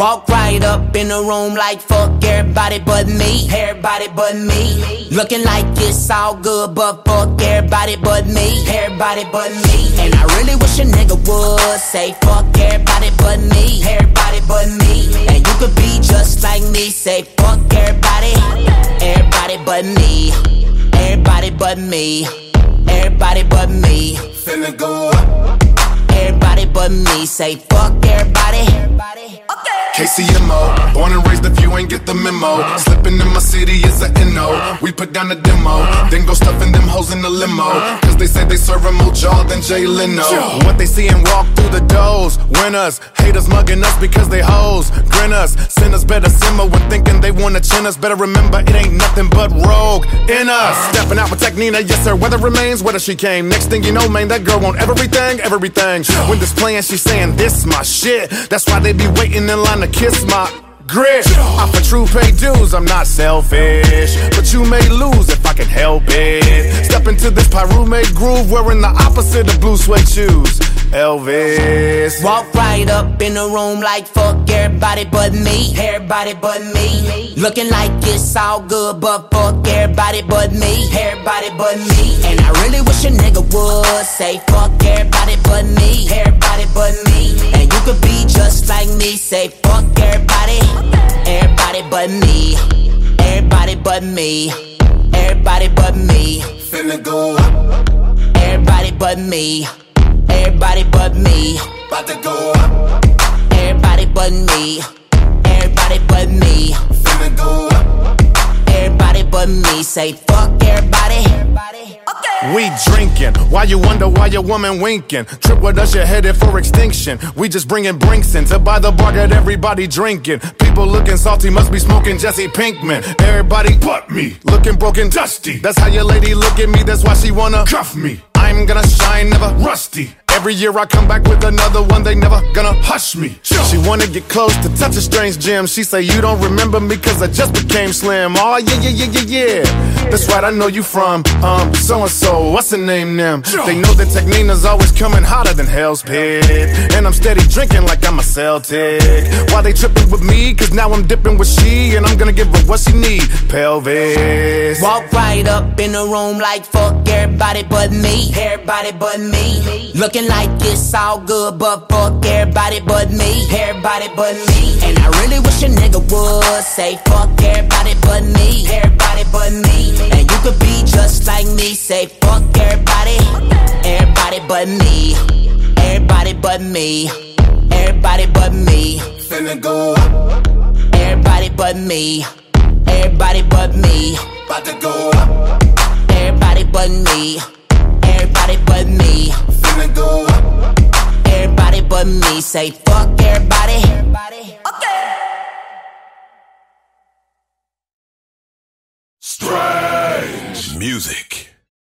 Walk right up in the room like fuck everybody but me. Everybody but me. Looking like it's all good, but fuck everybody but me. Everybody but me. And I really wish a nigga would say fuck everybody but me. Everybody but me. And you could be just like me. Say fuck everybody. Everybody but me. Everybody but me. Everybody but me. Finna go up. Everybody but me. Say fuck everybody. KCMO, born and raised if you ain't get the memo. Slipping in my city is a NO. We put down the demo, then go stuffing limo. Cause they say they serving more jaw than Jay Leno. What they see and walk through the doors. Winners, haters mugging us because they hoes. Grin us, sinners better simmer when thinking they wanna chin us. Better remember it ain't nothing but rogue in us. Stepping out with Tech N9ne, yes sir. Weather remains, whether she came. Next thing you know, man, that girl want everything, everything. When this playing, she saying this my shit. That's why they be waiting in line to kiss my grit. I'm for true pay dues, I'm not selfish. But you may lose if I can help it. Step into this Pyrume groove wearing the opposite of blue suede shoes. Elvis. Walk right up in the room like fuck everybody but me. Everybody but me. Looking like it's all good, but fuck everybody but me. Everybody but me. And I really wish a nigga would say fuck everybody but me. Everybody but me. Could be just like me. Say fuck everybody. Everybody but me. Everybody but me. Everybody but me. Finna go up. Everybody but me. Everybody but me. About to go up. Everybody but me. Everybody but me. Finna go up. Everybody but me. Say fuck everybody. We drinking. Why you wonder why your woman winking? Trip with us, you're headed for extinction. We just bringing brinks in to buy the bar, got everybody drinking. People looking salty, must be smoking Jesse Pinkman. Everybody but me, looking broken, dusty. That's how your lady look at me, that's why she wanna cuff me. I'm gonna shine, never rusty. Every year I come back with another one, they never gonna hush me. She wanna get close to touch a strange gem. She say, You don't remember me cause I just became slim. Oh, yeah, yeah, yeah, yeah, yeah. That's right, I know you from, um, so and so. What's the name, them? They know that Tech N9ne's always coming hotter than Hell's Pit. And I'm steady drinking like I'm a Celtic. Why they tripping with me? Cause now I'm dipping with she, and I'm gonna give her what she need. Pelvis. Walk right up in the room like fuck everybody but me. Everybody but me. Looking like it's all good, but fuck everybody but me. Everybody but me. And I really wish a nigga would say fuck everybody but me. Everybody but me. And you could be just like me. Say fuck everybody. Everybody but me. Everybody but me. Everybody but me. Finna go up. Everybody but me. Everybody but me. About to go up. Everybody but me. Me. Say fuck everybody. Okay. Strange music.